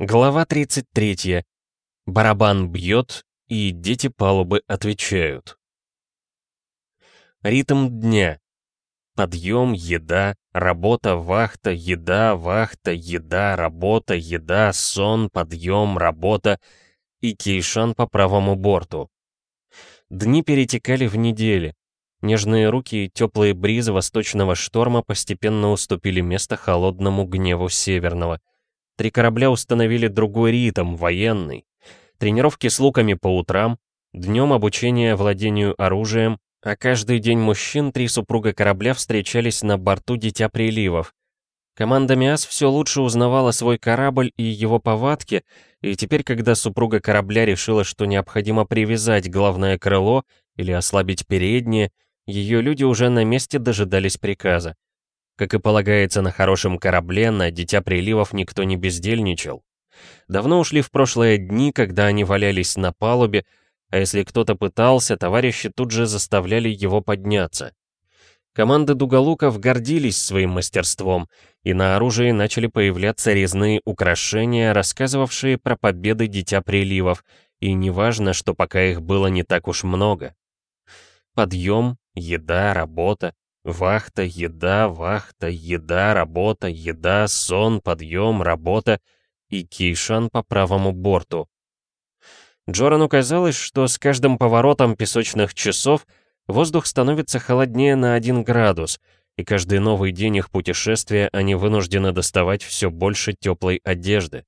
Глава 33. Барабан бьет, и дети палубы отвечают. Ритм дня. Подъем, еда, работа, вахта, еда, вахта, еда, работа, еда, сон, подъем, работа и кейшан по правому борту. Дни перетекали в недели. Нежные руки и теплые бризы восточного шторма постепенно уступили место холодному гневу северного — Три корабля установили другой ритм, военный. Тренировки с луками по утрам, днем обучение владению оружием, а каждый день мужчин три супруга корабля встречались на борту Дитя Приливов. Команда МИАС все лучше узнавала свой корабль и его повадки, и теперь, когда супруга корабля решила, что необходимо привязать главное крыло или ослабить переднее, ее люди уже на месте дожидались приказа. Как и полагается на хорошем корабле, на Дитя Приливов никто не бездельничал. Давно ушли в прошлые дни, когда они валялись на палубе, а если кто-то пытался, товарищи тут же заставляли его подняться. Команды дуголуков гордились своим мастерством, и на оружии начали появляться резные украшения, рассказывавшие про победы Дитя Приливов, и неважно, что пока их было не так уж много. Подъем, еда, работа, Вахта, еда, вахта, еда, работа, еда, сон, подъем, работа и Кейшан по правому борту. Джорану казалось, что с каждым поворотом песочных часов воздух становится холоднее на один градус, и каждый новый день их путешествия они вынуждены доставать все больше теплой одежды.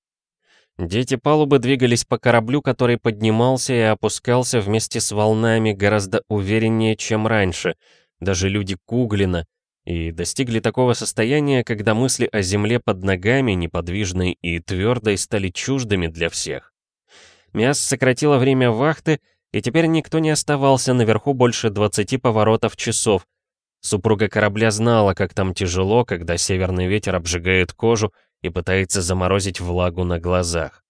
Дети палубы двигались по кораблю, который поднимался и опускался вместе с волнами гораздо увереннее, чем раньше — даже люди Куглина, и достигли такого состояния, когда мысли о земле под ногами, неподвижной и твердой, стали чуждыми для всех. Мяс сократила время вахты, и теперь никто не оставался наверху больше 20 поворотов часов. Супруга корабля знала, как там тяжело, когда северный ветер обжигает кожу и пытается заморозить влагу на глазах.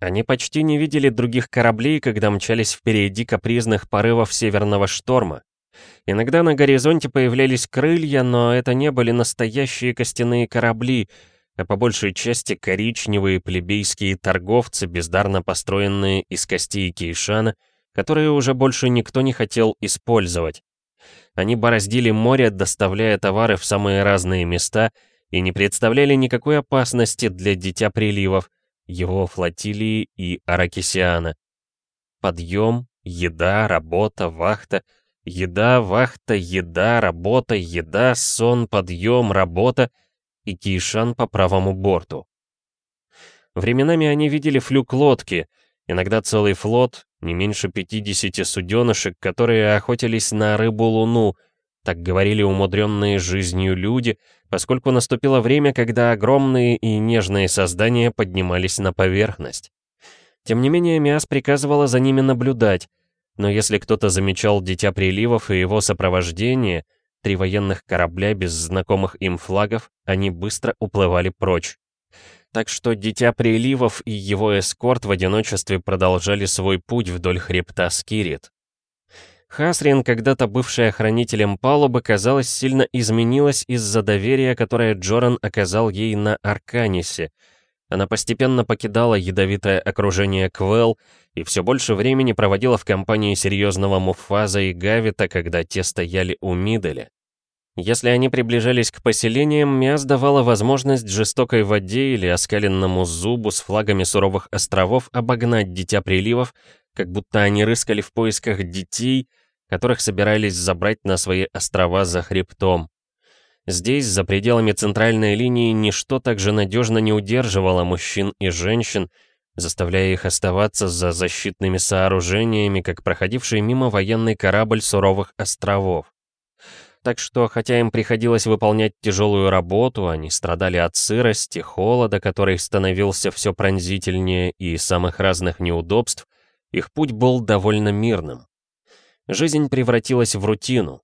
Они почти не видели других кораблей, когда мчались впереди капризных порывов северного шторма. Иногда на горизонте появлялись крылья, но это не были настоящие костяные корабли, а по большей части коричневые плебейские торговцы, бездарно построенные из костей кейшана, которые уже больше никто не хотел использовать. Они бороздили море, доставляя товары в самые разные места, и не представляли никакой опасности для Дитя Приливов, его флотилии и Аракисиана. Подъем, еда, работа, вахта — Еда, вахта, еда, работа, еда, сон, подъем, работа и Кейшан по правому борту. Временами они видели флюк лодки, иногда целый флот, не меньше 50 суденышек, которые охотились на рыбу-луну, так говорили умудренные жизнью люди, поскольку наступило время, когда огромные и нежные создания поднимались на поверхность. Тем не менее, Миас приказывала за ними наблюдать, но если кто-то замечал Дитя Приливов и его сопровождение, три военных корабля без знакомых им флагов, они быстро уплывали прочь. Так что Дитя Приливов и его эскорт в одиночестве продолжали свой путь вдоль хребта Скирит. Хасрин, когда-то бывшая хранителем палубы, казалось, сильно изменилась из-за доверия, которое Джоран оказал ей на Арканисе — она постепенно покидала ядовитое окружение Квелл и все больше времени проводила в компании серьезного Муфаза и Гавита, когда те стояли у Миделя. Если они приближались к поселениям, Миас давала возможность жестокой воде или оскаленному зубу с флагами суровых островов обогнать Дитя Приливов, как будто они рыскали в поисках детей, которых собирались забрать на свои острова за хребтом. Здесь, за пределами центральной линии, ничто так же надежно не удерживало мужчин и женщин, заставляя их оставаться за защитными сооружениями, как проходивший мимо военный корабль суровых островов. Так что, хотя им приходилось выполнять тяжелую работу, они страдали от сырости, холода, который становился все пронзительнее, и самых разных неудобств, их путь был довольно мирным. Жизнь превратилась в рутину,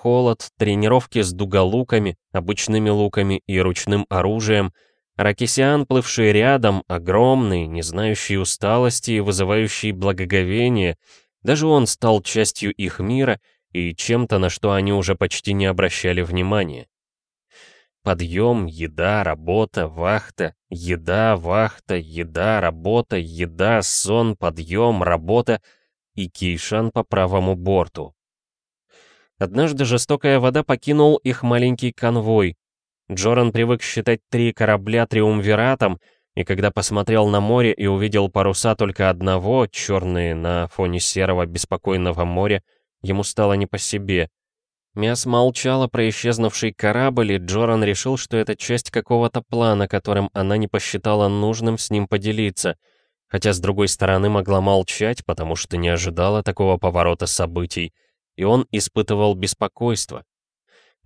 холод, тренировки с дуголуками, обычными луками и ручным оружием, Ракисиан, плывший рядом, огромный, не знающий усталости и вызывающий благоговение, даже он стал частью их мира и чем-то, на что они уже почти не обращали внимания. подъем, еда, работа, вахта, еда, вахта, еда, работа, еда, сон, подъем, работа и Кейшан по правому борту. Однажды жестокая вода покинул их маленький конвой. Джоран привык считать три корабля триумвиратом, и когда посмотрел на море и увидел паруса только одного, черные на фоне серого беспокойного моря, ему стало не по себе. Мяс молчала про исчезнувший корабль, и Джоран решил, что это часть какого-то плана, которым она не посчитала нужным с ним поделиться, хотя с другой стороны могла молчать, потому что не ожидала такого поворота событий — и он испытывал беспокойство.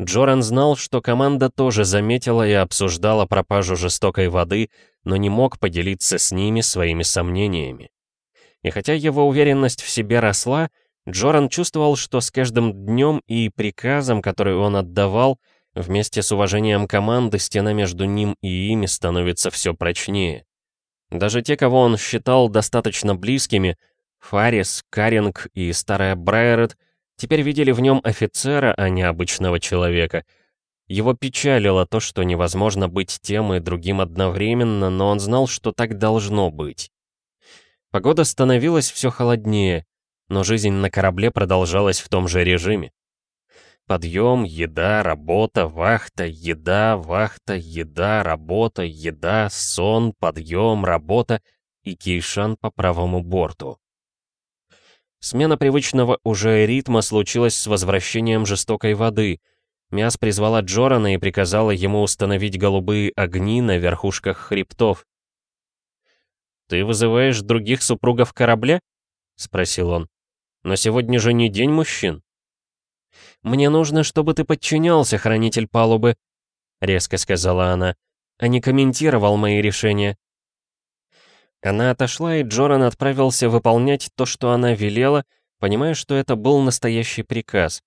Джоран знал, что команда тоже заметила и обсуждала пропажу жестокой воды, но не мог поделиться с ними своими сомнениями. И хотя его уверенность в себе росла, Джоран чувствовал, что с каждым днем и приказом, который он отдавал, вместе с уважением команды стена между ним и ими становится все прочнее. Даже те, кого он считал достаточно близкими, Фарис, Каринг и старая Брайерет, Теперь видели в нем офицера, а не обычного человека. Его печалило то, что невозможно быть тем и другим одновременно, но он знал, что так должно быть. Погода становилась все холоднее, но жизнь на корабле продолжалась в том же режиме. Подъем, еда, работа, вахта, еда, вахта, еда, работа, еда, сон, подъем, работа и Кейшан по правому борту. Смена привычного уже ритма случилась с возвращением жестокой воды. Мяс призвала Джорана и приказала ему установить голубые огни на верхушках хребтов. «Ты вызываешь других супругов корабля?» — спросил он. «Но сегодня же не день мужчин». «Мне нужно, чтобы ты подчинялся, хранитель палубы», — резко сказала она, — «а не комментировал мои решения. Она отошла, и Джоран отправился выполнять то, что она велела, понимая, что это был настоящий приказ.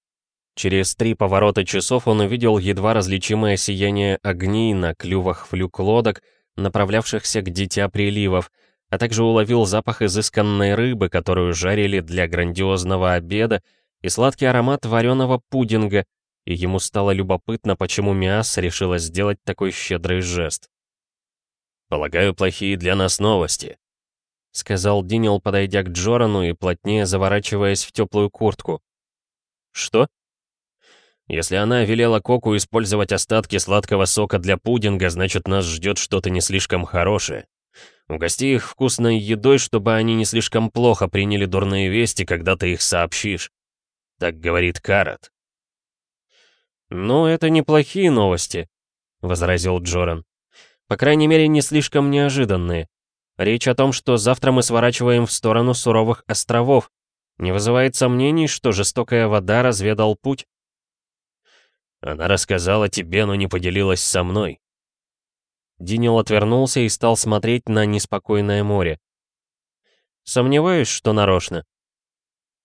Через три поворота часов он увидел едва различимое сияние огней на клювах флюк лодок, направлявшихся к Дитя Приливов, а также уловил запах изысканной рыбы, которую жарили для грандиозного обеда, и сладкий аромат вареного пудинга, и ему стало любопытно, почему Миас решила сделать такой щедрый жест. «Полагаю, плохие для нас новости», — сказал Динил, подойдя к Джорану и плотнее заворачиваясь в теплую куртку. «Что?» «Если она велела Коку использовать остатки сладкого сока для пудинга, значит, нас ждет что-то не слишком хорошее. Угости их вкусной едой, чтобы они не слишком плохо приняли дурные вести, когда ты их сообщишь. Так говорит Карат». «Ну, это неплохие новости», — возразил Джоран. По крайней мере, не слишком неожиданные. Речь о том, что завтра мы сворачиваем в сторону суровых островов. Не вызывает сомнений, что жестокая вода разведал путь? Она рассказала тебе, но не поделилась со мной. Динил отвернулся и стал смотреть на неспокойное море. Сомневаюсь, что нарочно.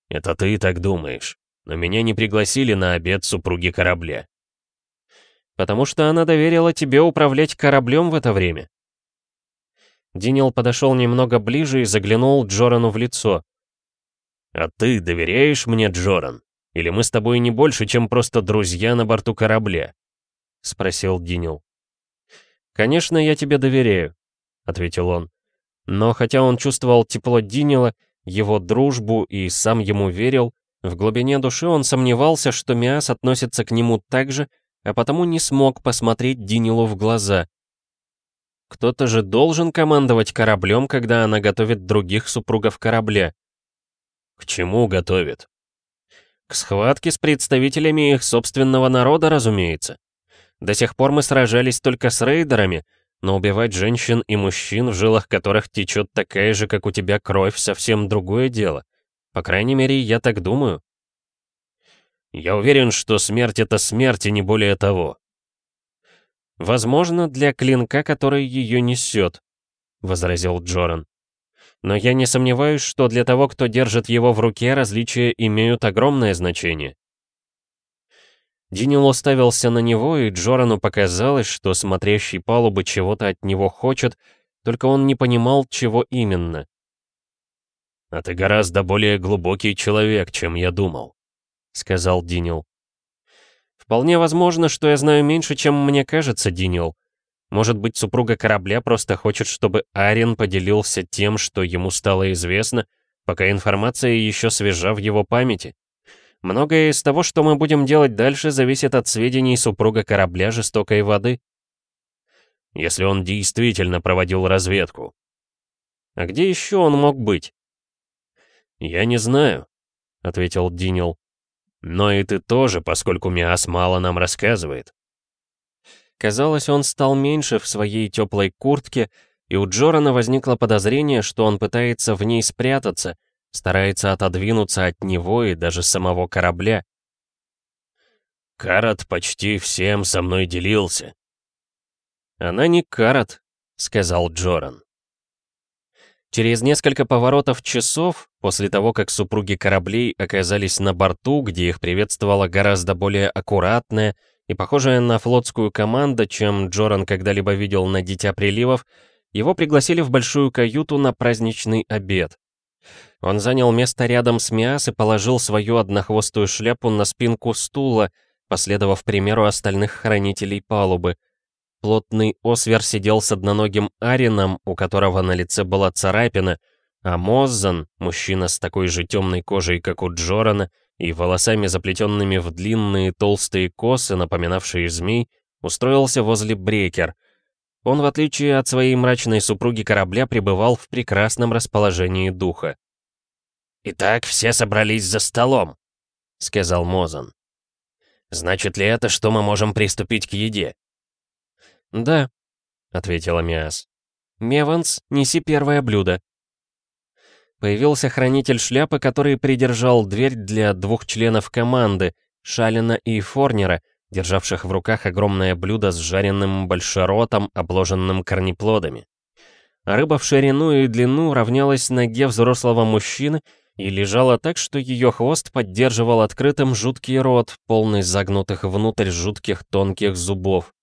Это ты так думаешь. Но меня не пригласили на обед супруги корабля. Потому что она доверила тебе управлять кораблем в это время. Динил подошел немного ближе и заглянул Джорану в лицо. «А ты доверяешь мне, Джоран? Или мы с тобой не больше, чем просто друзья на борту корабля?» — спросил Динил. «Конечно, я тебе доверяю», — ответил он. Но хотя он чувствовал тепло Динила, его дружбу и сам ему верил, в глубине души он сомневался, что Миас относится к нему так же, а потому не смог посмотреть Динилу в глаза. Кто-то же должен командовать кораблем, когда она готовит других супругов корабля. К чему готовит? К схватке с представителями их собственного народа, разумеется. До сих пор мы сражались только с рейдерами, но убивать женщин и мужчин, в жилах которых течет такая же, как у тебя кровь, совсем другое дело. По крайней мере, я так думаю. Я уверен, что смерть — это смерть, и не более того. Возможно, для клинка, который ее несет, — возразил Джоран. Но я не сомневаюсь, что для того, кто держит его в руке, различия имеют огромное значение. Динил уставился на него, и Джорану показалось, что смотрящий палубы чего-то от него хочет, только он не понимал, чего именно. «А ты гораздо более глубокий человек, чем я думал», — сказал Динил. Вполне возможно, что я знаю меньше, чем мне кажется, Динил. Может быть, супруга корабля просто хочет, чтобы Арен поделился тем, что ему стало известно, пока информация еще свежа в его памяти. Многое из того, что мы будем делать дальше, зависит от сведений супруга корабля жестокой воды. Если он действительно проводил разведку. А где еще он мог быть? «Я не знаю», — ответил Динил. «Но и ты тоже, поскольку Миас мало нам рассказывает». Казалось, он стал меньше в своей теплой куртке, и у Джорана возникло подозрение, что он пытается в ней спрятаться, старается отодвинуться от него и даже самого корабля. «Карат почти всем со мной делился». «Она не Карат», — сказал Джоран. Через несколько поворотов часов, после того, как супруги кораблей оказались на борту, где их приветствовала гораздо более аккуратная и похожая на флотскую команду, чем Джоран когда-либо видел на Дитя Приливов, его пригласили в большую каюту на праздничный обед. Он занял место рядом с Миас и положил свою однохвостую шляпу на спинку стула, последовав примеру остальных хранителей палубы — Плотный Освер сидел с одноногим Арином, у которого на лице была царапина, а Моззан, мужчина с такой же темной кожей, как у Джорана, и волосами, заплетенными в длинные толстые косы, напоминавшие змей, устроился возле Брекер. Он, в отличие от своей мрачной супруги корабля, пребывал в прекрасном расположении духа. «Итак, все собрались за столом», — сказал Мозан. «Значит ли это, что мы можем приступить к еде?» «Да», — ответила Миас. «Меванс, неси первое блюдо». Появился хранитель шляпы, который придержал дверь для двух членов команды, Шалина и Форнера, державших в руках огромное блюдо с жареным большеротом, обложенным корнеплодами. рыба в ширину и длину равнялась ноге взрослого мужчины и лежала так, что ее хвост поддерживал открытым жуткий рот, полный загнутых внутрь жутких тонких зубов.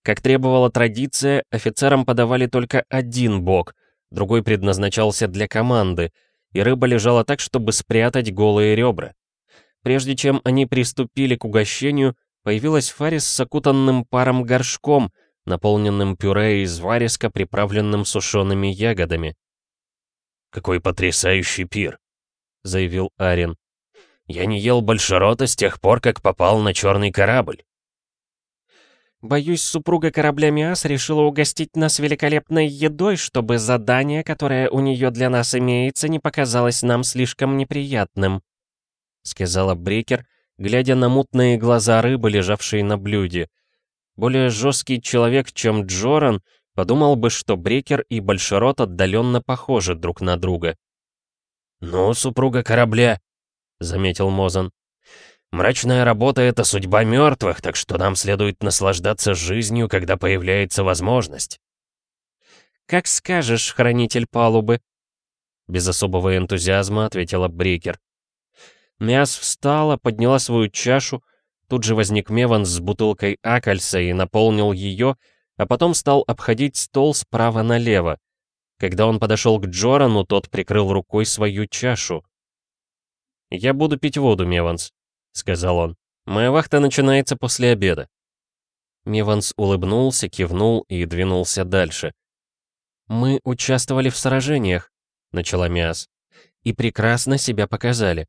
Как требовала традиция, офицерам подавали только один бок, другой предназначался для команды, и рыба лежала так, чтобы спрятать голые ребра. Прежде чем они приступили к угощению, появилась Фарис с окутанным паром горшком, наполненным пюре из вариска, приправленным сушеными ягодами. «Какой потрясающий пир!» — заявил Арин. «Я не ел большерота с тех пор, как попал на черный корабль». Боюсь, супруга корабля Миас решила угостить нас великолепной едой, чтобы задание, которое у нее для нас имеется, не показалось нам слишком неприятным», — сказала Брекер, глядя на мутные глаза рыбы, лежавшие на блюде. Более жесткий человек, чем Джоран, подумал бы, что Брекер и Большерот отдаленно похожи друг на друга. «Ну, супруга корабля», — заметил Мозан. Мрачная работа — это судьба мертвых, так что нам следует наслаждаться жизнью, когда появляется возможность. «Как скажешь, хранитель палубы», — без особого энтузиазма ответила Брикер. Мяс встала, подняла свою чашу, тут же возник Меван с бутылкой акальса и наполнил ее, а потом стал обходить стол справа налево. Когда он подошел к Джорану, тот прикрыл рукой свою чашу. «Я буду пить воду, Меванс», сказал он. «Моя вахта начинается после обеда». Миванс улыбнулся, кивнул и двинулся дальше. «Мы участвовали в сражениях», — начала Миас, — «и прекрасно себя показали.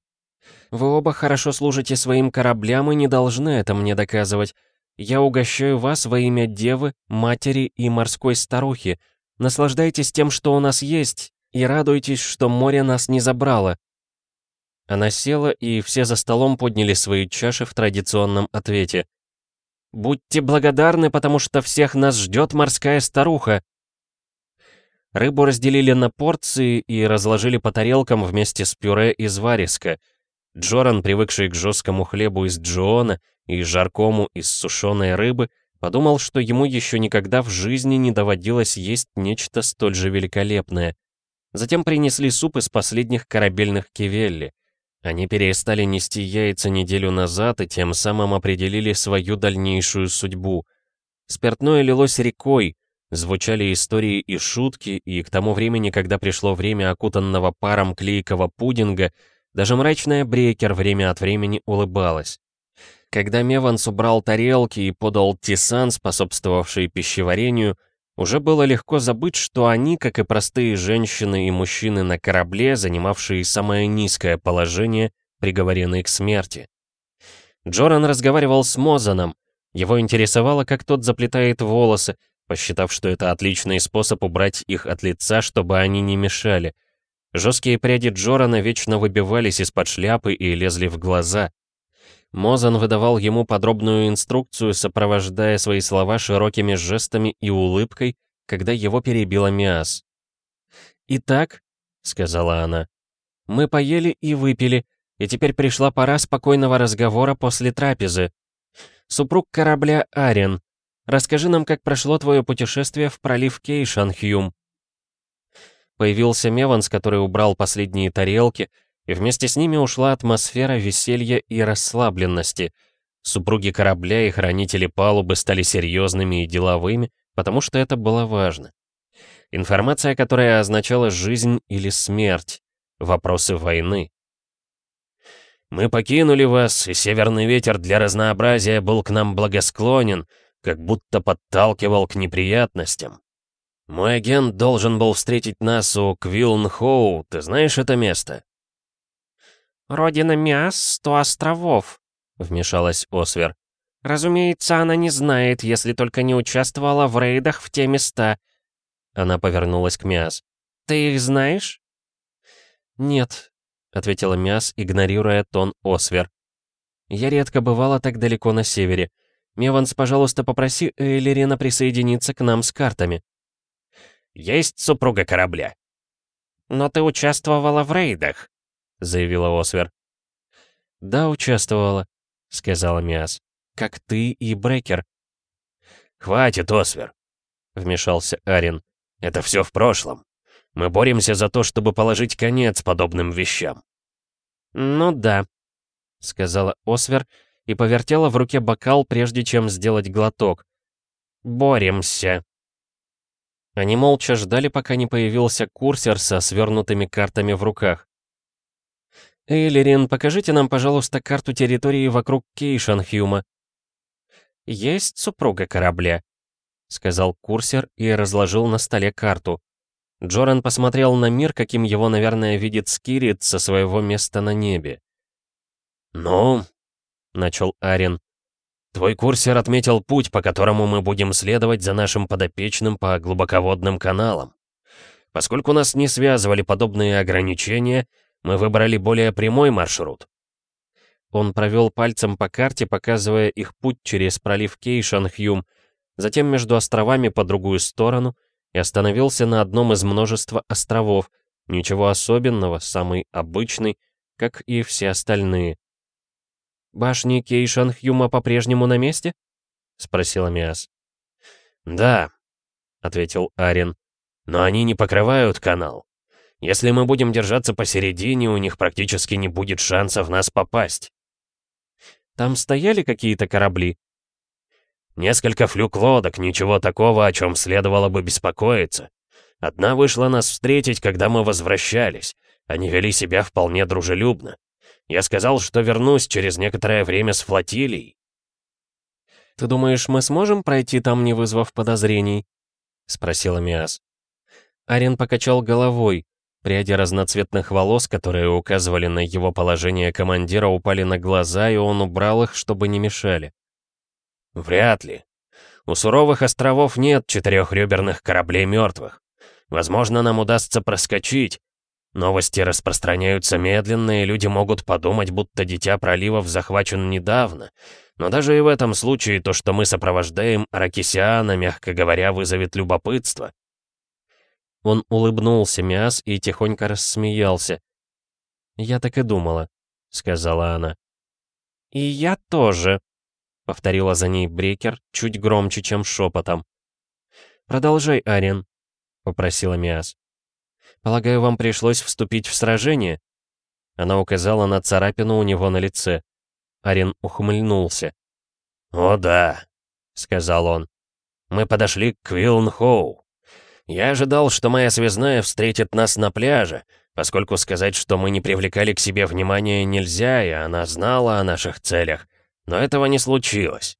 Вы оба хорошо служите своим кораблям и не должны это мне доказывать. Я угощаю вас во имя Девы, Матери и Морской Старухи. Наслаждайтесь тем, что у нас есть, и радуйтесь, что море нас не забрало. Она села, и все за столом подняли свои чаши в традиционном ответе. «Будьте благодарны, потому что всех нас ждет морская старуха!» Рыбу разделили на порции и разложили по тарелкам вместе с пюре из вариска. Джоран, привыкший к жесткому хлебу из джиона и жаркому из сушеной рыбы, подумал, что ему еще никогда в жизни не доводилось есть нечто столь же великолепное. Затем принесли суп из последних корабельных кивелли. Они перестали нести яйца неделю назад и тем самым определили свою дальнейшую судьбу. Спиртное лилось рекой, звучали истории и шутки, и к тому времени, когда пришло время окутанного паром клейкого пудинга, даже мрачная Брекер время от времени улыбалась. Когда Меванс убрал тарелки и подал тисан, способствовавший пищеварению, уже было легко забыть, что они, как и простые женщины и мужчины на корабле, занимавшие самое низкое положение, приговорены к смерти. Джоран разговаривал с Мозаном. Его интересовало, как тот заплетает волосы, посчитав, что это отличный способ убрать их от лица, чтобы они не мешали. Жесткие пряди Джорана вечно выбивались из-под шляпы и лезли в глаза. Мозан выдавал ему подробную инструкцию, сопровождая свои слова широкими жестами и улыбкой, когда его перебила Миас. «Итак», — сказала она, — «мы поели и выпили, и теперь пришла пора спокойного разговора после трапезы. Супруг корабля Арен, расскажи нам, как прошло твое путешествие в пролив Кейшан, Хьюм». Появился Меванс, который убрал последние тарелки, и вместе с ними ушла атмосфера веселья и расслабленности. Супруги корабля и хранители палубы стали серьезными и деловыми, потому что это было важно. Информация, которая означала жизнь или смерть, вопросы войны. «Мы покинули вас, и северный ветер для разнообразия был к нам благосклонен, как будто подталкивал к неприятностям. Мой агент должен был встретить нас у Квилн-Хоу, ты знаешь это место?» «Родина Миас — сто островов», — вмешалась Освер. «Разумеется, она не знает, если только не участвовала в рейдах в те места». Она повернулась к Миас. «Ты их знаешь?» «Нет», — ответила Миас, игнорируя тон Освер. «Я редко бывала так далеко на севере. Меванс, пожалуйста, попроси Эйлерина присоединиться к нам с картами». «Есть супруга корабля». «Но ты участвовала в рейдах», — заявила Освер. «Да, участвовала», — сказала Миас. «Как ты и Брекер». «Хватит, Освер», — вмешался Арин. «Это все в прошлом. Мы боремся за то, чтобы положить конец подобным вещам». «Ну да», — сказала Освер и повертела в руке бокал, прежде чем сделать глоток. «Боремся». Они молча ждали, пока не появился курсер со свернутыми картами в руках. «Эйлерин, покажите нам, пожалуйста, карту территории вокруг Кейшанхюма». «Есть супруга корабля», — сказал курсер и разложил на столе карту. Джоран посмотрел на мир, каким его, наверное, видит Скирит со своего места на небе. «Ну», — начал Арен, — «твой курсер отметил путь, по которому мы будем следовать за нашим подопечным по глубоководным каналам. Поскольку нас не связывали подобные ограничения, мы выбрали более прямой маршрут. Он провел пальцем по карте, показывая их путь через пролив Кейшанхюм, затем между островами по другую сторону, и остановился на одном из множества островов, ничего особенного, самый обычный, как и все остальные. «Башни Кейшанхюма по-прежнему на месте?» — спросила Миас. «Да», — ответил Арен, — «но они не покрывают канал. Если мы будем держаться посередине, у них практически не будет шансов нас попасть. Там стояли какие-то корабли? Несколько флюк-лодок, ничего такого, о чем следовало бы беспокоиться. Одна вышла нас встретить, когда мы возвращались. Они вели себя вполне дружелюбно. Я сказал, что вернусь через некоторое время с флотилией. «Ты думаешь, мы сможем пройти там, не вызвав подозрений?» — спросила Миас. Арен покачал головой. Пряди разноцветных волос, которые указывали на его положение командира, упали на глаза, и он убрал их, чтобы не мешали. «Вряд ли. У суровых островов нет четырехреберных кораблей мертвых. Возможно, нам удастся проскочить. Новости распространяются медленно, и люди могут подумать, будто Дитя Проливов захвачен недавно. Но даже и в этом случае то, что мы сопровождаем Аракисиана, мягко говоря, вызовет любопытство. Он улыбнулся Миас и тихонько рассмеялся. «Я так и думала», — сказала она. «И я тоже», — повторила за ней Брекер чуть громче, чем шепотом. «Продолжай, Арен», — попросила Миас. «Полагаю, вам пришлось вступить в сражение?» Она указала на царапину у него на лице. Арен ухмыльнулся. «О да», — сказал он. «Мы подошли к Квилнхоу. Я ожидал, что моя связная встретит нас на пляже, поскольку сказать, что мы не привлекали к себе внимания нельзя, и она знала о наших целях. Но этого не случилось.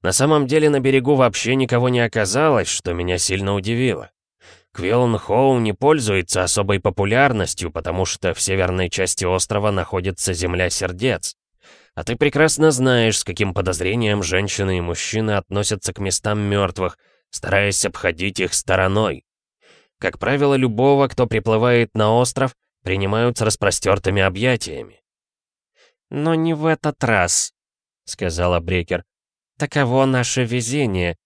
На самом деле на берегу вообще никого не оказалось, что меня сильно удивило. Квиллн Хоу не пользуется особой популярностью, потому что в северной части острова находится земля сердец. А ты прекрасно знаешь, с каким подозрением женщины и мужчины относятся к местам мертвых, стараясь обходить их стороной. Как правило, любого, кто приплывает на остров, принимают с распростертыми объятиями. «Но не в этот раз», — сказала Брекер. «Таково наше везение».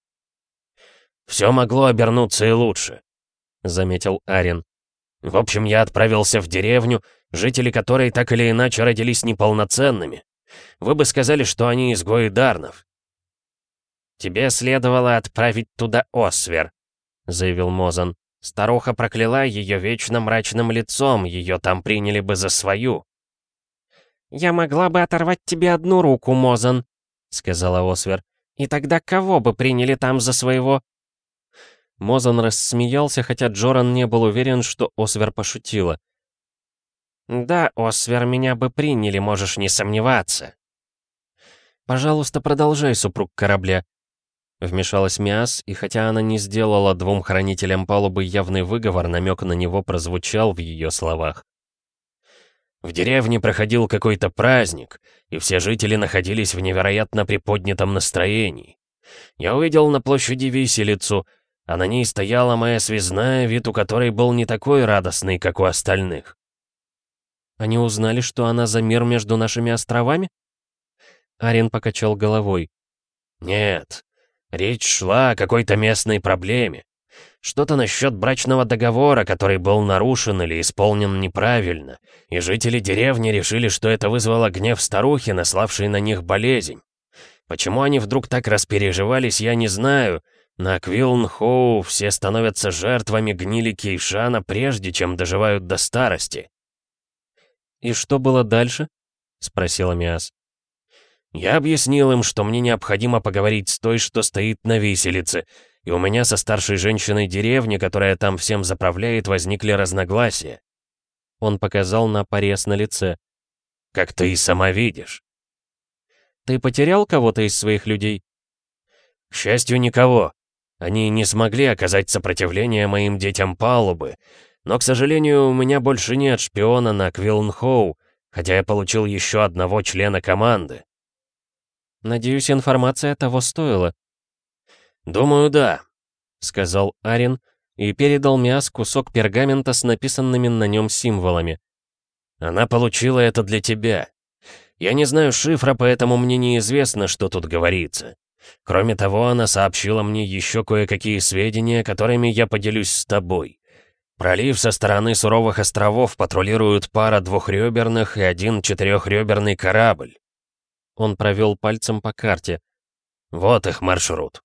«Все могло обернуться и лучше», — заметил Арин. «В общем, я отправился в деревню, жители которой так или иначе родились неполноценными. Вы бы сказали, что они изгои Дарнов». «Тебе следовало отправить туда Освер», — заявил Мозан. «Старуха прокляла ее вечно мрачным лицом, ее там приняли бы за свою». «Я могла бы оторвать тебе одну руку, Мозан», — сказала Освер. «И тогда кого бы приняли там за своего?» Мозан рассмеялся, хотя Джоран не был уверен, что Освер пошутила. «Да, Освер, меня бы приняли, можешь не сомневаться». «Пожалуйста, продолжай, супруг корабля». Вмешалась Миас, и хотя она не сделала двум хранителям палубы явный выговор, намек на него прозвучал в ее словах. В деревне проходил какой-то праздник, и все жители находились в невероятно приподнятом настроении. Я увидел на площади виселицу, а на ней стояла моя связная, вид у которой был не такой радостный, как у остальных. Они узнали, что она за мир между нашими островами? Арен покачал головой. Нет, речь шла о какой-то местной проблеме. Что-то насчет брачного договора, который был нарушен или исполнен неправильно, и жители деревни решили, что это вызвало гнев старухи, наславшей на них болезнь. Почему они вдруг так распереживались, я не знаю, на Квилн-Хоу все становятся жертвами гнили Кейшана, прежде чем доживают до старости. «И что было дальше?» — спросила Миас. «Я объяснил им, что мне необходимо поговорить с той, что стоит на виселице, и у меня со старшей женщиной деревни, которая там всем заправляет, возникли разногласия». Он показал на порез на лице. «Как ты и сама видишь». «Ты потерял кого-то из своих людей?» «К счастью, никого. Они не смогли оказать сопротивление моим детям палубы, но, к сожалению, у меня больше нет шпиона на Квилнхоу, хотя я получил еще одного члена команды. Надеюсь, информация того стоила. Думаю, да, сказал Арин и передал Миас кусок пергамента с написанными на нем символами. Она получила это для тебя. Я не знаю шифра, поэтому мне неизвестно, что тут говорится. Кроме того, она сообщила мне еще кое-какие сведения, которыми я поделюсь с тобой. Пролив со стороны суровых островов патрулируют пара двухреберных и один четырехреберный корабль. Он провел пальцем по карте. Вот их маршрут.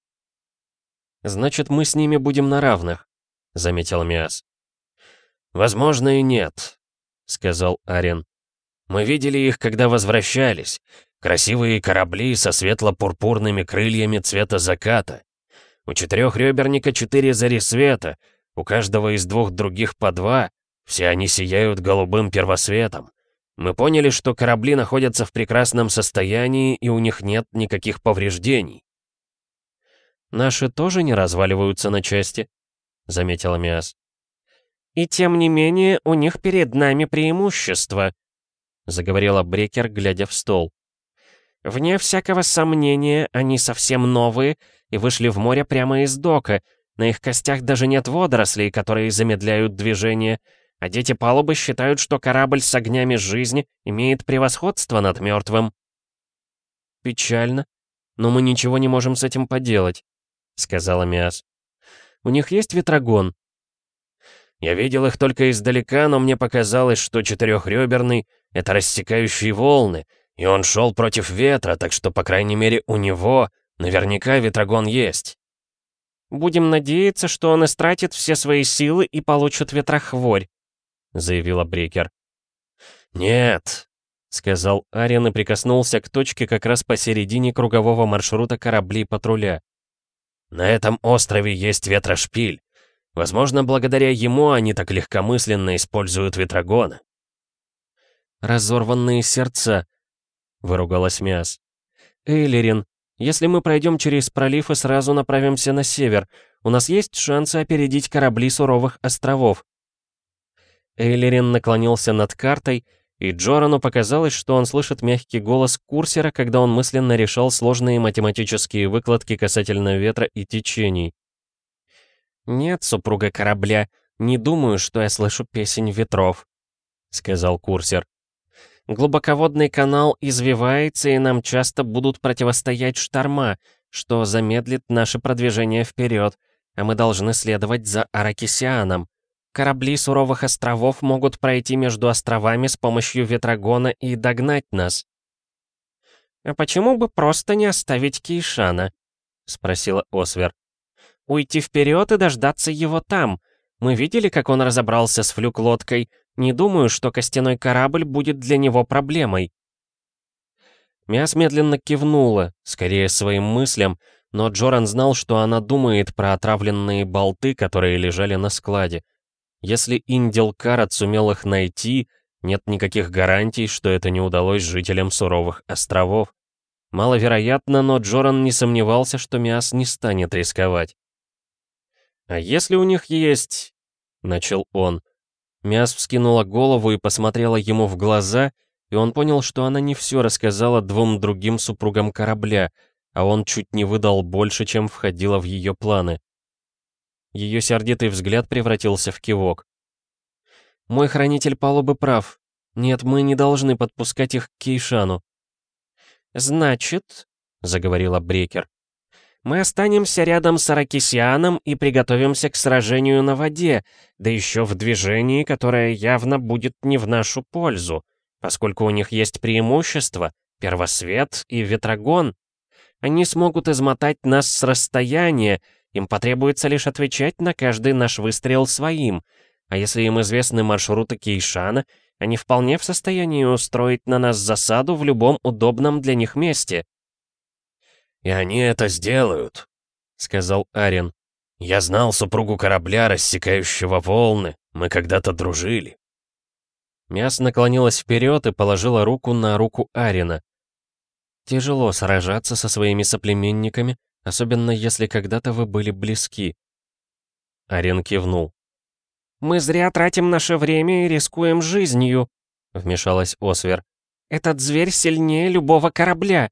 «Значит, мы с ними будем на равных», — заметил Миас. «Возможно и нет», — сказал Арен. «Мы видели их, когда возвращались. Красивые корабли со светло-пурпурными крыльями цвета заката. У четырехреберника четыре зари света, у каждого из двух других по два, все они сияют голубым первосветом. Мы поняли, что корабли находятся в прекрасном состоянии и у них нет никаких повреждений. «Наши тоже не разваливаются на части», — заметила Миас. «И тем не менее у них перед нами преимущество», — заговорила Брекер, глядя в стол. Вне всякого сомнения, они совсем новые и вышли в море прямо из дока. На их костях даже нет водорослей, которые замедляют движение. А дети палубы считают, что корабль с огнями жизни имеет превосходство над мертвым. «Печально, но мы ничего не можем с этим поделать», — сказала Миас. «У них есть ветрогон?» «Я видел их только издалека, но мне показалось, что четырехреберный — это рассекающие волны, и он шел против ветра, так что, по крайней мере, у него наверняка ветрогон есть. «Будем надеяться, что он истратит все свои силы и получит ветрохворь», — заявила Брикер. «Нет», — сказал Ариан и прикоснулся к точке как раз посередине кругового маршрута кораблей патруля. «На этом острове есть ветрошпиль. Возможно, благодаря ему они так легкомысленно используют ветрогоны». «Разорванные сердца», выругалась Миас. Эйлерин, если мы пройдем через пролив и сразу направимся на север, у нас есть шансы опередить корабли суровых островов». Эйлерин наклонился над картой, и Джорану показалось, что он слышит мягкий голос курсера, когда он мысленно решал сложные математические выкладки касательно ветра и течений. «Нет, супруга корабля, не думаю, что я слышу песень ветров», — сказал курсер. «Глубоководный канал извивается, и нам часто будут противостоять шторма, что замедлит наше продвижение вперед, а мы должны следовать за Аракисианом. Корабли суровых островов могут пройти между островами с помощью ветрогона и догнать нас». «А почему бы просто не оставить Кейшана?» — спросила Освер. «Уйти вперед и дождаться его там. Мы видели, как он разобрался с флюк-лодкой. Не думаю, что костяной корабль будет для него проблемой». Мяс медленно кивнула, скорее своим мыслям, но Джоран знал, что она думает про отравленные болты, которые лежали на складе. Если Индил Карат сумел их найти, нет никаких гарантий, что это не удалось жителям суровых островов. Маловероятно, но Джоран не сомневался, что Миас не станет рисковать. «А если у них есть...» — начал он. Миас вскинула голову и посмотрела ему в глаза, и он понял, что она не все рассказала двум другим супругам корабля, а он чуть не выдал больше, чем входило в ее планы. Ее сердитый взгляд превратился в кивок. «Мой хранитель палубы прав. Нет, мы не должны подпускать их к Кейшану». «Значит», — заговорила Брекер, мы останемся рядом с Аракисианом и приготовимся к сражению на воде, да еще в движении, которое явно будет не в нашу пользу, поскольку у них есть преимущество — первосвет и ветрогон. Они смогут измотать нас с расстояния, им потребуется лишь отвечать на каждый наш выстрел своим, а если им известны маршруты Кейшана, они вполне в состоянии устроить на нас засаду в любом удобном для них месте. «И они это сделают», — сказал Арен. «Я знал супругу корабля, рассекающего волны. Мы когда-то дружили». Мяс наклонилась вперед и положила руку на руку Арина. «Тяжело сражаться со своими соплеменниками, особенно если когда-то вы были близки». Арин кивнул. «Мы зря тратим наше время и рискуем жизнью», — вмешалась Освер. «Этот зверь сильнее любого корабля».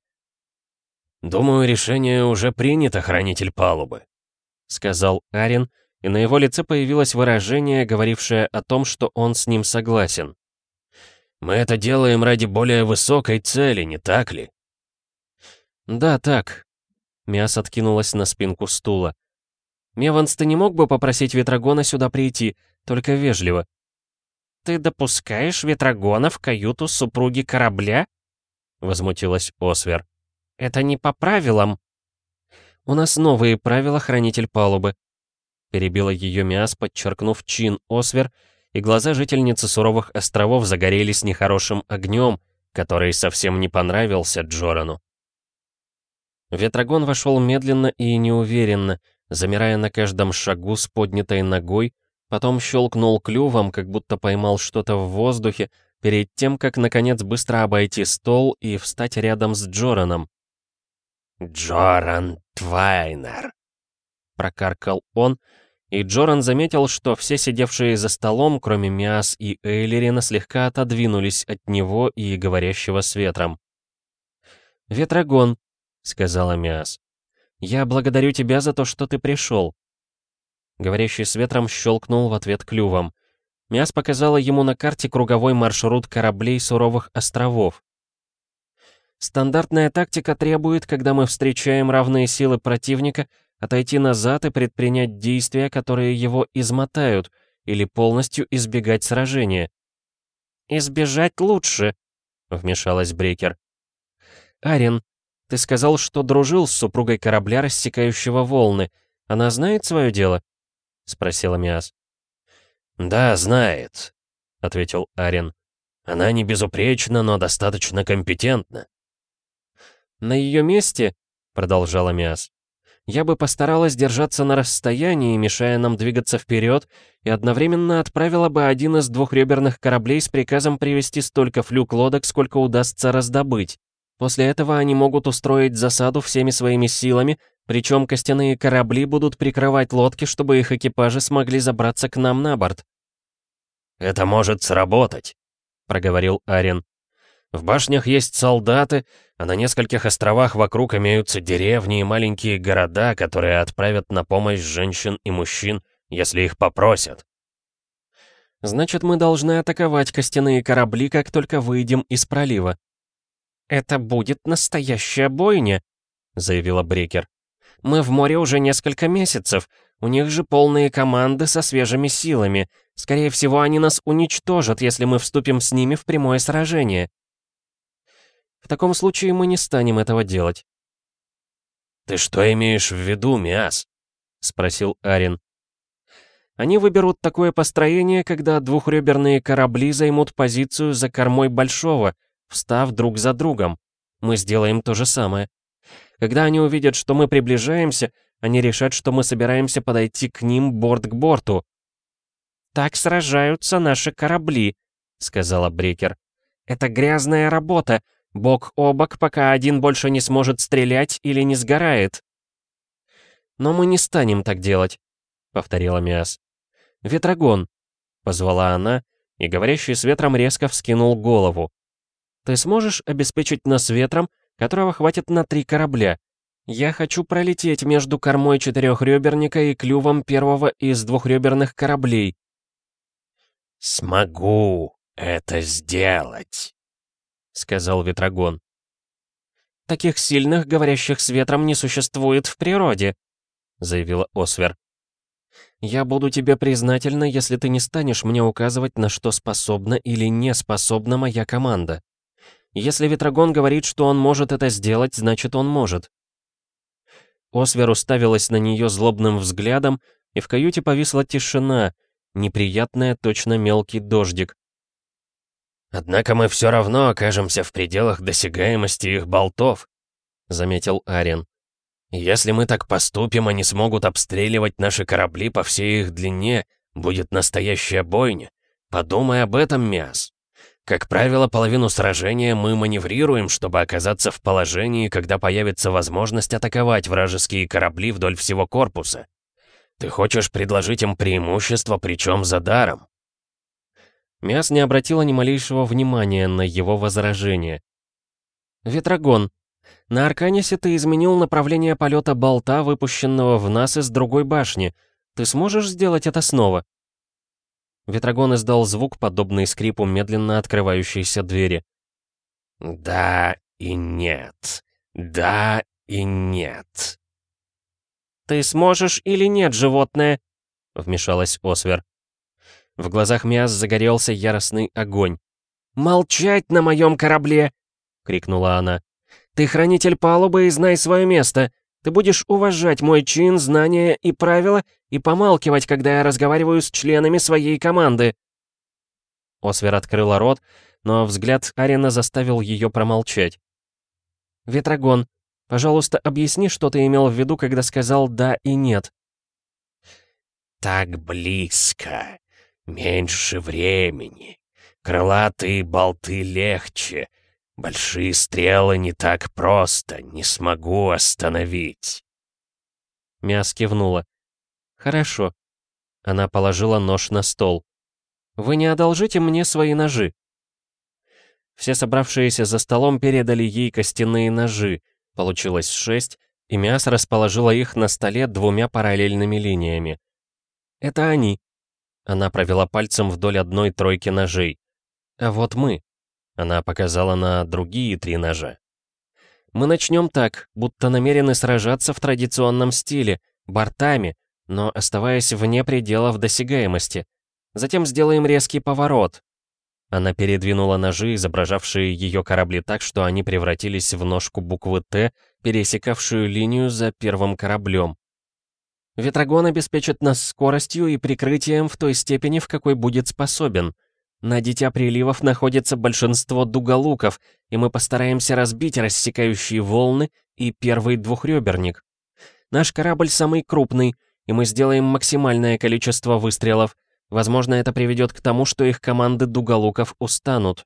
«Думаю, решение уже принято, хранитель палубы», — сказал Арин, и на его лице появилось выражение, говорившее о том, что он с ним согласен. «Мы это делаем ради более высокой цели, не так ли?» «Да, так». Миас откинулась на спинку стула. «Меванс, ты не мог бы попросить Ветрогона сюда прийти, только вежливо?» «Ты допускаешь Ветрогона в каюту супруги корабля?» Возмутилась Освер. Это не по правилам. У нас новые правила, хранитель палубы. Перебила ее Миас, подчеркнув чин Освер, и глаза жительницы суровых островов загорелись нехорошим огнем, который совсем не понравился Джорану. Ветрогон вошел медленно и неуверенно, замирая на каждом шагу с поднятой ногой, потом щелкнул клювом, как будто поймал что-то в воздухе, перед тем, как, наконец, быстро обойти стол и встать рядом с Джораном. «Джоран Твайнер», — прокаркал он, и Джоран заметил, что все сидевшие за столом, кроме Миас и Эйлерина, слегка отодвинулись от него и говорящего с ветром. «Ветрогон», — сказала Миас, — «я благодарю тебя за то, что ты пришел». Говорящий с ветром щелкнул в ответ клювом. Миас показала ему на карте круговой маршрут кораблей суровых островов. Стандартная тактика требует, когда мы встречаем равные силы противника, отойти назад и предпринять действия, которые его измотают, или полностью избегать сражения. «Избежать лучше», — вмешалась Брейкер. «Арен, ты сказал, что дружил с супругой корабля, рассекающего волны. Она знает свое дело?» — спросила Миас. «Да, знает», — ответил Арен. «Она не безупречна, но достаточно компетентна». «На ее месте», — продолжала Миас, «я бы постаралась держаться на расстоянии, мешая нам двигаться вперед, и одновременно отправила бы один из двухреберных кораблей с приказом привести столько флюк-лодок, сколько удастся раздобыть». После этого они могут устроить засаду всеми своими силами, причем костяные корабли будут прикрывать лодки, чтобы их экипажи смогли забраться к нам на борт. «Это может сработать», — проговорил Арен. «В башнях есть солдаты, а на нескольких островах вокруг имеются деревни и маленькие города, которые отправят на помощь женщин и мужчин, если их попросят». «Значит, мы должны атаковать костяные корабли, как только выйдем из пролива». «Это будет настоящая бойня», — заявила Брекер. Мы в море уже несколько месяцев. У них же полные команды со свежими силами. Скорее всего, они нас уничтожат, если мы вступим с ними в прямое сражение. В таком случае мы не станем этого делать. «Ты что имеешь в виду, Миас?» — спросил Арин. Они выберут такое построение, когда двухреберные корабли займут позицию за кормой большого, встав друг за другом. Мы сделаем то же самое. Когда они увидят, что мы приближаемся, они решат, что мы собираемся подойти к ним борт к борту. «Так сражаются наши корабли», — сказала Брекер. «Это грязная работа, бок о бок, пока один больше не сможет стрелять или не сгорает». «Но мы не станем так делать», — повторила Миас. «Ветрогон», — позвала она, и говорящий с ветром резко вскинул голову. «Ты сможешь обеспечить нас ветром, которого хватит на три корабля. Я хочу пролететь между кормой четырехреберника и клювом первого из двухреберных кораблей. «Смогу это сделать», — сказал Ветрогон. «Таких сильных, говорящих с ветром, не существует в природе», — заявила Освер. «Я буду тебе признательна, если ты не станешь мне указывать, на что способна или не способна моя команда». Если Ветрогон говорит, что он может это сделать, значит он может. Освер уставилась на нее злобным взглядом, и в каюте повисла тишина, неприятная точно мелкий дождик. «Однако мы все равно окажемся в пределах досягаемости их болтов», — заметил Арен. «Если мы так поступим, они смогут обстреливать наши корабли по всей их длине, будет настоящая бойня. Подумай об этом, Миас». Как правило, половину сражения мы маневрируем, чтобы оказаться в положении, когда появится возможность атаковать вражеские корабли вдоль всего корпуса. Ты хочешь предложить им преимущество, причем за даром. Мяс не обратила ни малейшего внимания на его возражение. «Ветрогон, на Арканисе ты изменил направление полета болта, выпущенного в нас из другой башни. Ты сможешь сделать это снова?» Ветрогон издал звук, подобный скрипу медленно открывающейся двери. «Да и нет. Да и нет». «Ты сможешь или нет, животное?» — вмешалась Освер. В глазах Миас загорелся яростный огонь. «Молчать на моем корабле!» — крикнула она. «Ты хранитель палубы и знай свое место. Ты будешь уважать мой чин, знания и правила и помалкивать, когда я разговариваю с членами своей команды». Освер открыла рот, но взгляд Арина заставил ее промолчать. «Ветрогон, пожалуйста, объясни, что ты имел в виду, когда сказал «да» и «нет». «Так близко. Меньше времени. Крылатые болты легче. Большие стрелы не так просто, не смогу остановить. Мяс кивнула. Хорошо. Она положила нож на стол. Вы не одолжите мне свои ножи. Все собравшиеся за столом передали ей костяные ножи. Получилось шесть, и Мяс расположила их на столе двумя параллельными линиями. Это они. Она провела пальцем вдоль одной тройки ножей. А вот мы. Она показала на другие три ножа. «Мы начнем так, будто намерены сражаться в традиционном стиле, бортами, но оставаясь вне пределов досягаемости. Затем сделаем резкий поворот». Она передвинула ножи, изображавшие ее корабли так, что они превратились в ножку буквы «Т», пересекавшую линию за первым кораблем. Ветрогон обеспечит нас скоростью и прикрытием в той степени, в какой будет способен. На Дитя Приливов находится большинство дуголуков, и мы постараемся разбить рассекающие волны и первый двухреберник. Наш корабль самый крупный, и мы сделаем максимальное количество выстрелов. Возможно, это приведет к тому, что их команды дуголуков устанут.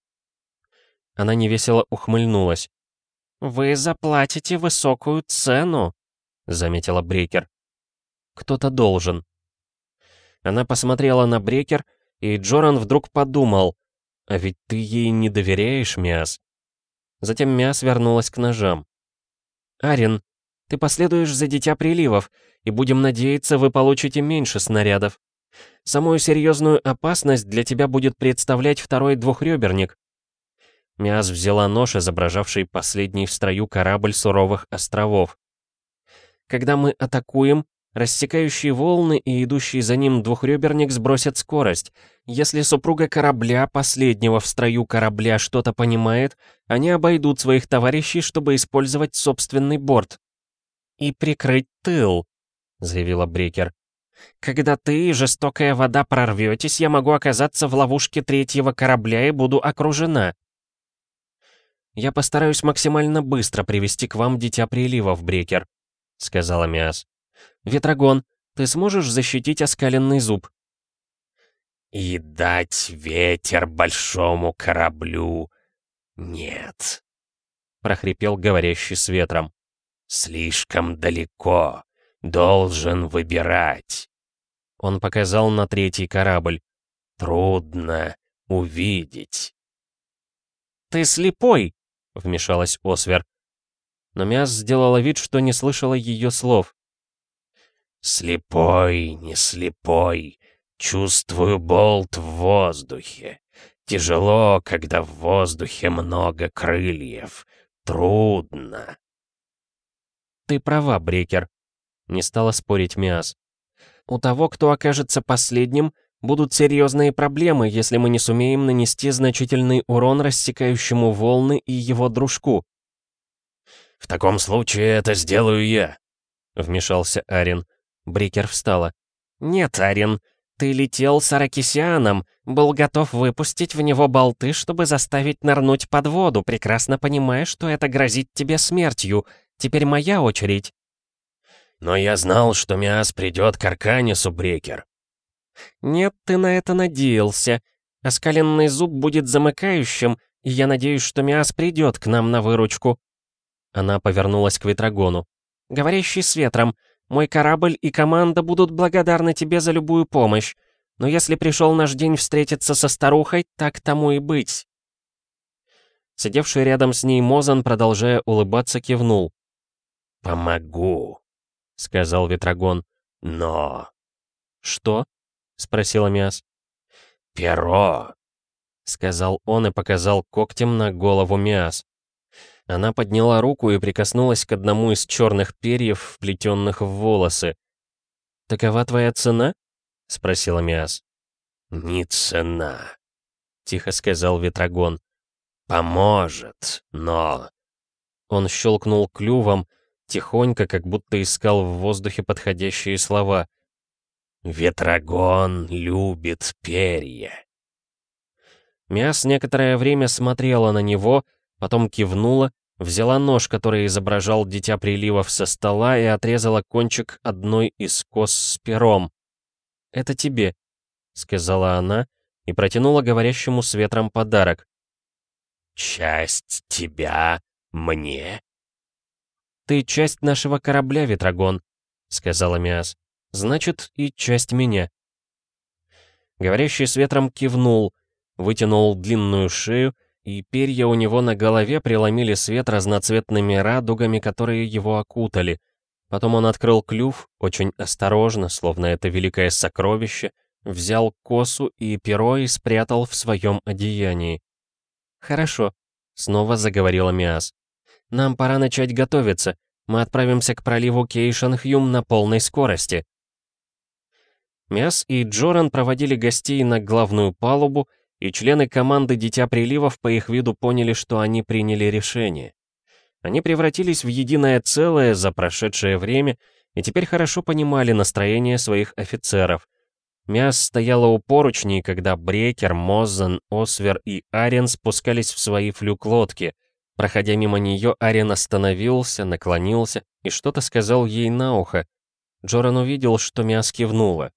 Она невесело ухмыльнулась. «Вы заплатите высокую цену», — заметила Брекер. «Кто-то должен». Она посмотрела на Брекер, и Джоран вдруг подумал, «А ведь ты ей не доверяешь, Миас?» Затем Миас вернулась к ножам. «Арин, ты последуешь за Дитя Приливов, и будем надеяться, вы получите меньше снарядов. Самую серьезную опасность для тебя будет представлять второй двухреберник». Миас взяла нож, изображавший последний в строю корабль суровых островов. «Когда мы атакуем, Рассекающие волны и идущий за ним двухреберник сбросят скорость. Если супруга корабля, последнего в строю корабля, что-то понимает, они обойдут своих товарищей, чтобы использовать собственный борт. «И прикрыть тыл», — заявила Брекер. «Когда ты и жестокая вода прорветесь, я могу оказаться в ловушке третьего корабля и буду окружена». «Я постараюсь максимально быстро привести к вам Дитя Приливов, Брекер», — сказала Миас. «Ветрогон, ты сможешь защитить оскаленный зуб?» «И дать ветер большому кораблю? Нет», — прохрипел говорящий с ветром. «Слишком далеко. Должен выбирать». Он показал на третий корабль. «Трудно увидеть». «Ты слепой!» — вмешалась Освер. Но Мяс сделала вид, что не слышала ее слов. Слепой, не слепой, чувствую болт в воздухе. Тяжело, когда в воздухе много крыльев. Трудно. Ты права, Брекер. Не стала спорить Миас. У того, кто окажется последним, будут серьезные проблемы, если мы не сумеем нанести значительный урон рассекающему волны и его дружку. «В таком случае это сделаю я», — вмешался Арин. Брикер встала. «Нет, Арин, ты летел с Аракисианом, был готов выпустить в него болты, чтобы заставить нырнуть под воду, прекрасно понимая, что это грозит тебе смертью. Теперь моя очередь». «Но я знал, что Миас придет к Арканису, Брекер». «Нет, ты на это надеялся. Оскаленный зуб будет замыкающим, и я надеюсь, что Миас придет к нам на выручку». Она повернулась к Ветрогону. «Говорящий с ветром, мой корабль и команда будут благодарны тебе за любую помощь. Но если пришел наш день встретиться со старухой, так тому и быть». Сидевший рядом с ней Мозан, продолжая улыбаться, кивнул. «Помогу», — сказал Ветрогон. «Но...» «Что?» — спросила Миас. «Перо», — сказал он и показал когтем на голову Миас. Она подняла руку и прикоснулась к одному из черных перьев, вплетенных в волосы. «Такова твоя цена?» — спросила Миас. «Не цена», — тихо сказал Ветрогон. «Поможет, но...» Он щелкнул клювом, тихонько, как будто искал в воздухе подходящие слова. «Ветрогон любит перья». Миас некоторое время смотрела на него, потом кивнула, взяла нож, который изображал Дитя Приливов со стола и отрезала кончик одной из кос с пером. «Это тебе», — сказала она и протянула говорящему с ветром подарок. «Часть тебя мне?» «Ты часть нашего корабля, Ветрогон», — сказала Миас. «Значит, и часть меня». Говорящий с ветром кивнул, вытянул длинную шею и перья у него на голове преломили свет разноцветными радугами, которые его окутали. Потом он открыл клюв, очень осторожно, словно это великое сокровище, взял косу и перо и спрятал в своем одеянии. «Хорошо», — снова заговорила Миас. «Нам пора начать готовиться. Мы отправимся к проливу Кейшанхюм на полной скорости». Миас и Джоран проводили гостей на главную палубу, и члены команды Дитя Приливов по их виду поняли, что они приняли решение. Они превратились в единое целое за прошедшее время и теперь хорошо понимали настроение своих офицеров. Мяс стояла у поручней, когда Брекер, Моззен, Освер и Арен спускались в свои флюк-лодки. Проходя мимо нее, Арен остановился, наклонился и что-то сказал ей на ухо. Джоран увидел, что Мяс кивнула.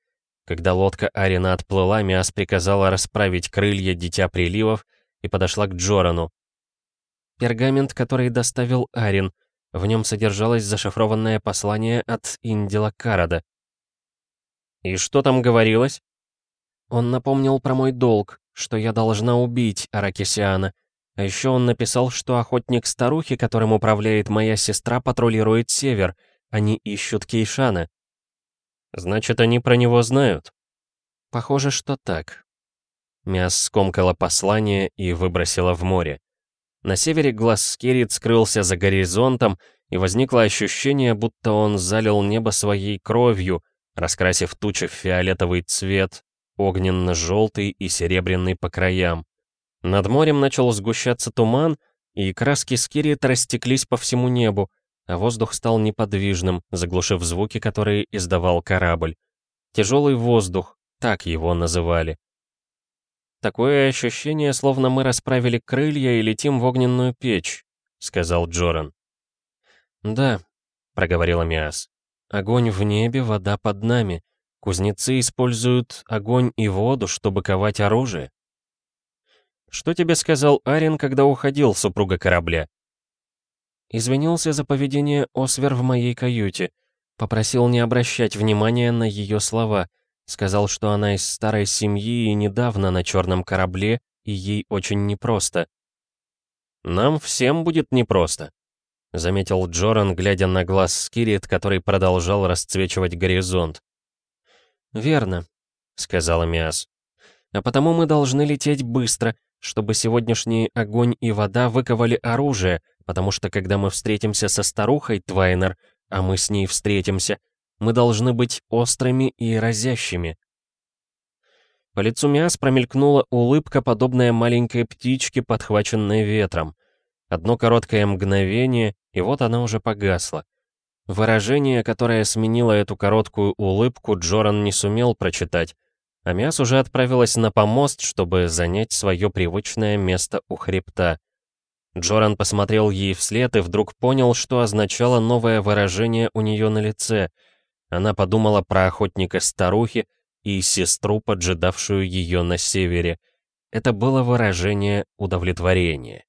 Когда лодка Арина отплыла, Миас приказала расправить крылья Дитя Приливов и подошла к Джорану. Пергамент, который доставил Арин. В нем содержалось зашифрованное послание от Индила Карада. «И что там говорилось?» Он напомнил про мой долг, что я должна убить Аракисиана. А еще он написал, что охотник старухи, которым управляет моя сестра, патрулирует север. Они ищут Кейшана. Значит, они про него знают? Похоже, что так. Мяс скомкала послание и выбросила в море. На севере глаз Скирит скрылся за горизонтом, и возникло ощущение, будто он залил небо своей кровью, раскрасив тучи в фиолетовый цвет, огненно-желтый и серебряный по краям. Над морем начал сгущаться туман, и краски Скирит растеклись по всему небу, а воздух стал неподвижным, заглушив звуки, которые издавал корабль. Тяжелый воздух, так его называли. «Такое ощущение, словно мы расправили крылья и летим в огненную печь», — сказал Джоран. «Да», — проговорила Миас. «Огонь в небе, вода под нами. Кузнецы используют огонь и воду, чтобы ковать оружие». «Что тебе сказал Арин, когда уходил супруга корабля?» Извинился за поведение Освер в моей каюте. Попросил не обращать внимания на ее слова. Сказал, что она из старой семьи и недавно на черном корабле, и ей очень непросто. «Нам всем будет непросто», — заметил Джоран, глядя на глаз Скирит, который продолжал расцвечивать горизонт. «Верно», — сказала Миас. «А потому мы должны лететь быстро, чтобы сегодняшний огонь и вода выковали оружие, потому что когда мы встретимся со старухой Твайнер, а мы с ней встретимся, мы должны быть острыми и разящими. По лицу Миас промелькнула улыбка, подобная маленькой птичке, подхваченной ветром. Одно короткое мгновение, и вот она уже погасла. Выражение, которое сменило эту короткую улыбку, Джоран не сумел прочитать, а Миас уже отправилась на помост, чтобы занять свое привычное место у хребта. Джоран посмотрел ей вслед и вдруг понял, что означало новое выражение у нее на лице. Она подумала про охотника-старухи и сестру, поджидавшую ее на севере. Это было выражение удовлетворения.